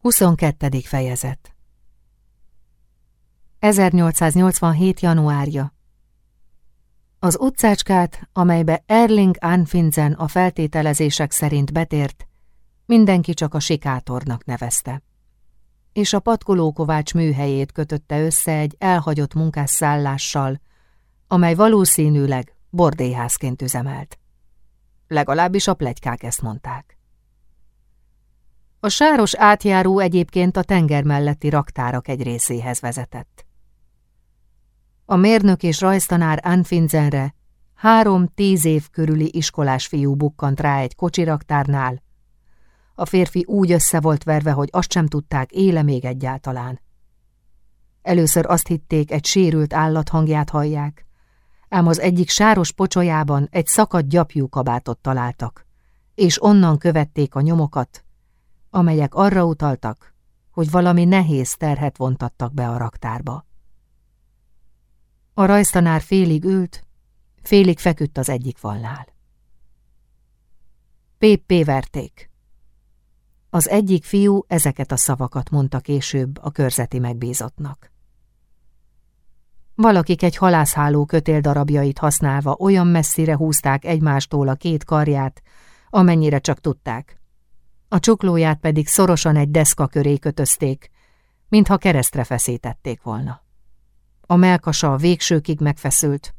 22. fejezet 1887. januárja Az utcácskát, amelybe Erling Anfinzen a feltételezések szerint betért, mindenki csak a sikátornak nevezte. És a patkolókovács műhelyét kötötte össze egy elhagyott munkásszállással, amely valószínűleg bordélyházként üzemelt. Legalábbis a plegykák ezt mondták. A sáros átjáró egyébként a tenger melletti raktárak egy részéhez vezetett. A mérnök és rajztanár Anfinzenre három tíz év körüli iskolás fiú bukkant rá egy kocsiraktárnál. A férfi úgy össze volt verve, hogy azt sem tudták, éle még egyáltalán. Először azt hitték, egy sérült állat hangját hallják, ám az egyik sáros pocsolyában egy szakadt gyapjú kabátot találtak, és onnan követték a nyomokat, amelyek arra utaltak, hogy valami nehéz terhet vontattak be a raktárba. A rajztanár félig ült, félig feküdt az egyik fallnál. Péppé verték. Az egyik fiú ezeket a szavakat mondta később a körzeti megbízottnak. Valakik egy halászháló kötéldarabjait használva olyan messzire húzták egymástól a két karját, amennyire csak tudták, a csuklóját pedig szorosan egy deszka köré kötözték, mintha keresztre feszítették volna. A melkasa a végsőkig megfeszült,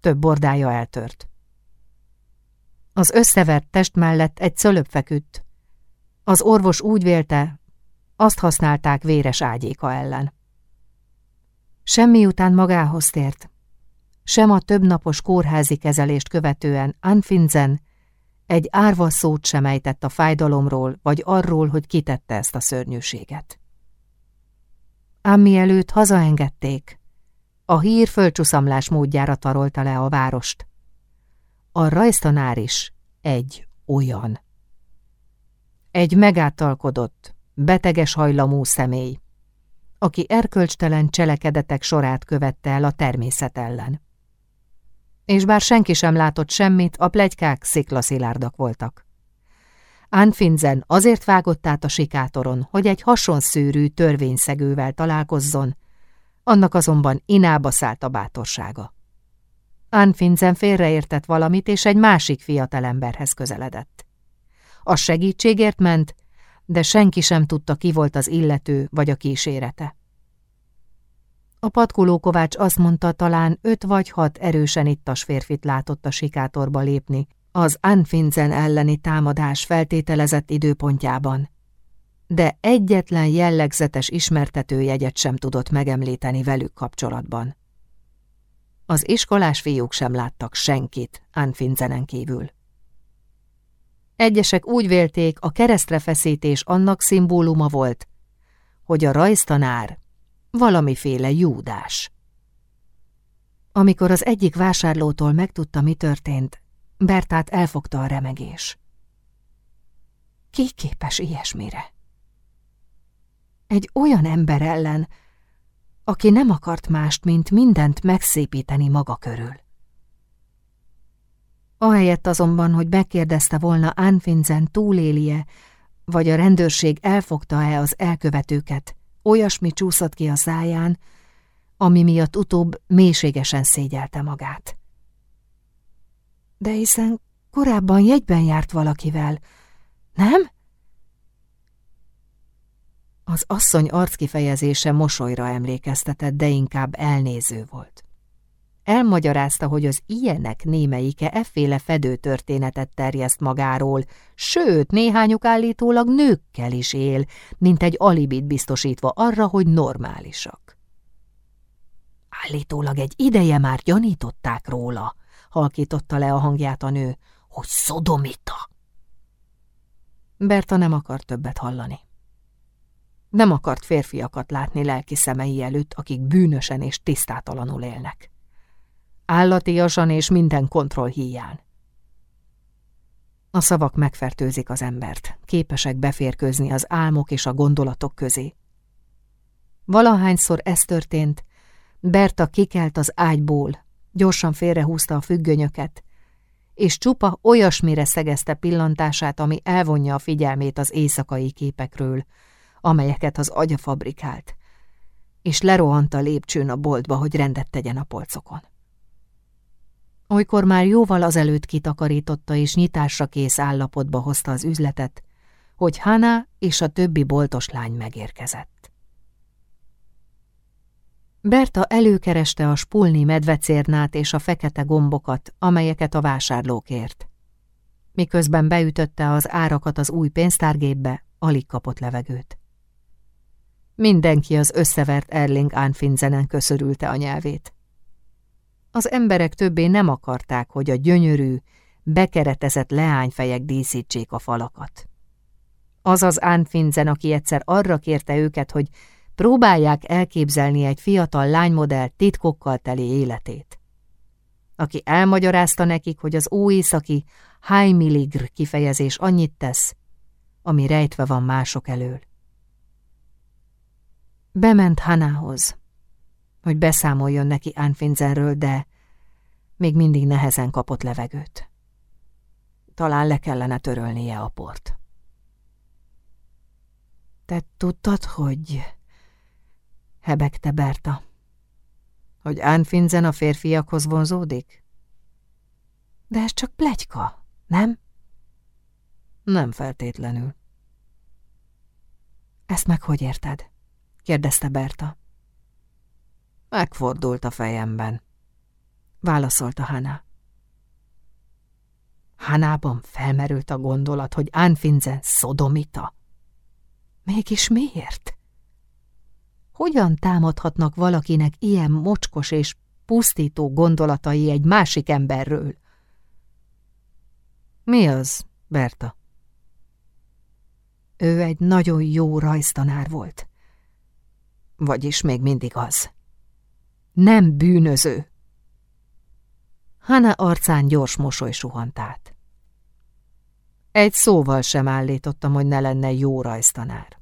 több bordája eltört. Az összevert test mellett egy szölöp feküdt. Az orvos úgy vélte, azt használták véres ágyéka ellen. Semmi után magához tért, sem a többnapos kórházi kezelést követően Anfinzen egy árva szót sem ejtett a fájdalomról, vagy arról, hogy kitette ezt a szörnyűséget. Ám mielőtt hazaengedték, a hír földcsuszamlás módjára tarolta le a várost. A rajztanár is egy olyan. Egy megáltalkodott, beteges hajlamú személy, aki erkölcstelen cselekedetek sorát követte el a természet ellen és bár senki sem látott semmit, a plegykák sziklaszilárdak voltak. Anfinzen azért vágott át a sikátoron, hogy egy hasonszőrű törvényszegővel találkozzon, annak azonban inába szállt a bátorsága. Anfinzen félreértett valamit, és egy másik fiatalemberhez közeledett. A segítségért ment, de senki sem tudta, ki volt az illető vagy a kísérete. A patkoló Kovács azt mondta, talán öt vagy hat erősen ittas férfit látott a sikátorba lépni, az Anfinzen elleni támadás feltételezett időpontjában. De egyetlen jellegzetes ismertetőjegyet sem tudott megemlíteni velük kapcsolatban. Az iskolás fiúk sem láttak senkit Anfinzenen kívül. Egyesek úgy vélték, a keresztrefeszítés annak szimbóluma volt, hogy a rajztanár valamiféle júdás. Amikor az egyik vásárlótól megtudta, mi történt, Bertát elfogta a remegés. Ki képes ilyesmire? Egy olyan ember ellen, aki nem akart mást, mint mindent megszépíteni maga körül. Ahelyett azonban, hogy megkérdezte volna Anfinzen túlélie, vagy a rendőrség elfogta-e az elkövetőket, Olyasmi csúszott ki a száján, ami miatt utóbb mélységesen szégyelte magát. De hiszen korábban jegyben járt valakivel, nem? Az asszony arckifejezése mosolyra emlékeztetett, de inkább elnéző volt. Elmagyarázta, hogy az ilyenek némelyike efféle fedőtörténetet terjeszt magáról, sőt, néhányuk állítólag nőkkel is él, mint egy alibit biztosítva arra, hogy normálisak. Állítólag egy ideje már gyanították róla, halkította le a hangját a nő, hogy szodomita. Berta nem akart többet hallani. Nem akart férfiakat látni lelki szemei előtt, akik bűnösen és tisztátalanul élnek állatiasan és minden kontroll híján. A szavak megfertőzik az embert, képesek beférkőzni az álmok és a gondolatok közé. Valahányszor ez történt, Berta kikelt az ágyból, gyorsan félrehúzta a függönyöket, és csupa olyasmire szegezte pillantását, ami elvonja a figyelmét az éjszakai képekről, amelyeket az agya fabrikált, és lerohant a lépcsőn a boltba, hogy rendet tegyen a polcokon. Olykor már jóval azelőtt kitakarította és nyitásra kész állapotba hozta az üzletet, hogy Hana és a többi boltos lány megérkezett. Berta előkereste a spulni medvecérnát és a fekete gombokat, amelyeket a vásárlók ért. Miközben beütötte az árakat az új pénztárgépbe, alig kapott levegőt. Mindenki az összevert Erling Anfinzenen köszörülte a nyelvét. Az emberek többé nem akarták, hogy a gyönyörű, bekeretezett leányfejek díszítsék a falakat. Az az Anfinzen, aki egyszer arra kérte őket, hogy próbálják elképzelni egy fiatal lánymodell titkokkal teli életét. Aki elmagyarázta nekik, hogy az óészaki Heimiligr kifejezés annyit tesz, ami rejtve van mások elől. Bement Hanához, hogy beszámoljon neki Anfinzenről, de még mindig nehezen kapott levegőt. Talán le kellene törölnie a port. Te tudtad, hogy... hebegte Berta. Hogy Anfinzen a férfiakhoz vonzódik? De ez csak plegyka, nem? Nem feltétlenül. Ezt meg hogy érted? kérdezte Berta. Megfordult a fejemben, válaszolta Hana. Hanában felmerült a gondolat, hogy Anfinzen szodomita. Mégis miért? Hogyan támadhatnak valakinek ilyen mocskos és pusztító gondolatai egy másik emberről? Mi az, Berta? Ő egy nagyon jó rajztanár volt. Vagyis még mindig az. Nem bűnöző. Hana arcán gyors mosoly suhant át. Egy szóval sem állítottam, hogy ne lenne jó rajztanár.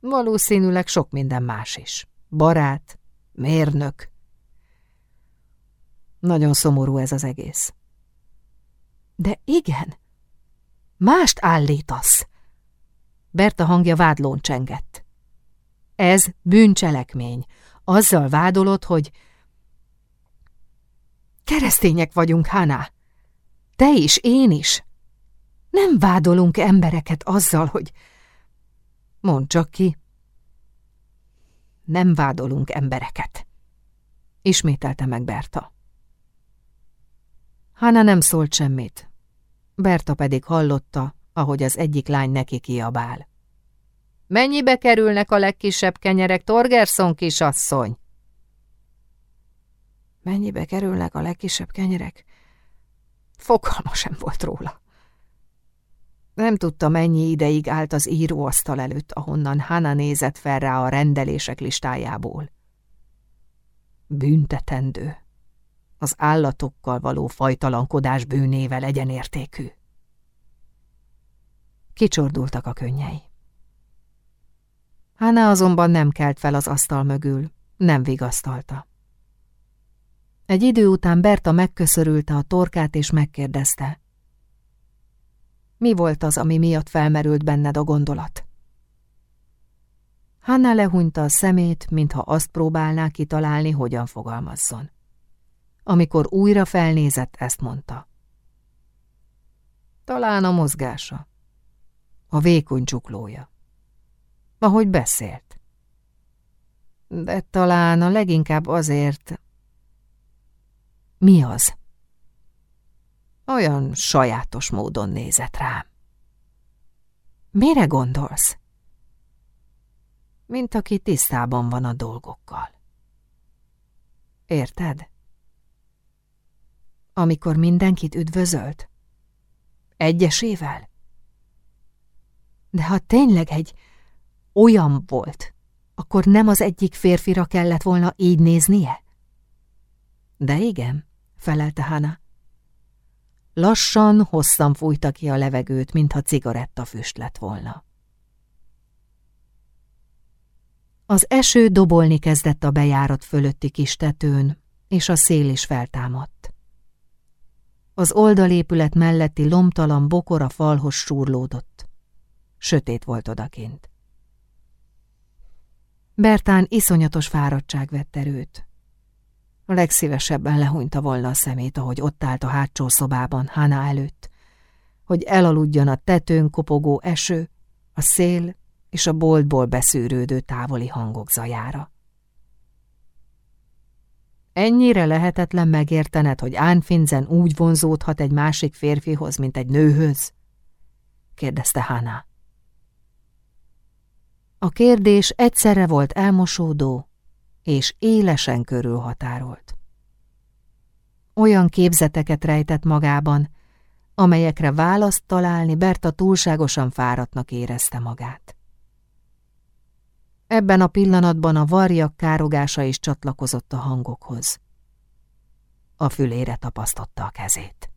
Valószínűleg sok minden más is. Barát, mérnök. Nagyon szomorú ez az egész. De igen, mást állítasz. Berta hangja vádlón csengett. Ez bűncselekmény. Azzal vádolod, hogy... Keresztények vagyunk, Hana. Te is, én is. Nem vádolunk embereket azzal, hogy... Mondd csak ki. Nem vádolunk embereket. Ismételte meg Berta. Hana nem szólt semmit. Berta pedig hallotta, ahogy az egyik lány neki kiabál. Mennyibe kerülnek a legkisebb kenyerek, Torgerson kisasszony? Mennyibe kerülnek a legkisebb kenyerek? Fogalma sem volt róla. Nem tudta, mennyi ideig állt az íróasztal előtt, ahonnan Hana nézett fel rá a rendelések listájából. Büntetendő. Az állatokkal való fajtalankodás bűnével egyenértékű. Kicsordultak a könnyei. Hána azonban nem kelt fel az asztal mögül, nem vigasztalta. Egy idő után Berta megköszörülte a torkát és megkérdezte. Mi volt az, ami miatt felmerült benned a gondolat? Hanna lehúnyta a szemét, mintha azt próbálná kitalálni, hogyan fogalmazzon. Amikor újra felnézett, ezt mondta. Talán a mozgása. A vékony csuklója ahogy beszélt. De talán a leginkább azért... Mi az? Olyan sajátos módon nézett rám. Mire gondolsz? Mint aki tisztában van a dolgokkal. Érted? Amikor mindenkit üdvözölt? Egyesével? De ha tényleg egy olyan volt, akkor nem az egyik férfira kellett volna így néznie? De igen, felelte Hana. Lassan, hosszan fújta ki a levegőt, mintha cigaretta füst lett volna. Az eső dobolni kezdett a bejárat fölötti kis tetőn, és a szél is feltámadt. Az oldalépület melletti lomtalan bokor a falhoz súrlódott. Sötét volt odakint. Bertán iszonyatos fáradtság vett erőt. A legszívesebben lehúnyta volna a szemét, ahogy ott állt a hátsó szobában, Hana előtt, hogy elaludjon a tetőn kopogó eső, a szél és a boltból beszűrődő távoli hangok zajára. Ennyire lehetetlen megértened, hogy Ánfinzen úgy vonzódhat egy másik férfihoz, mint egy nőhöz? kérdezte Hana. A kérdés egyszerre volt elmosódó és élesen körülhatárolt. Olyan képzeteket rejtett magában, amelyekre választ találni Berta túlságosan fáradtnak érezte magát. Ebben a pillanatban a varjak károgása is csatlakozott a hangokhoz. A fülére tapasztotta a kezét.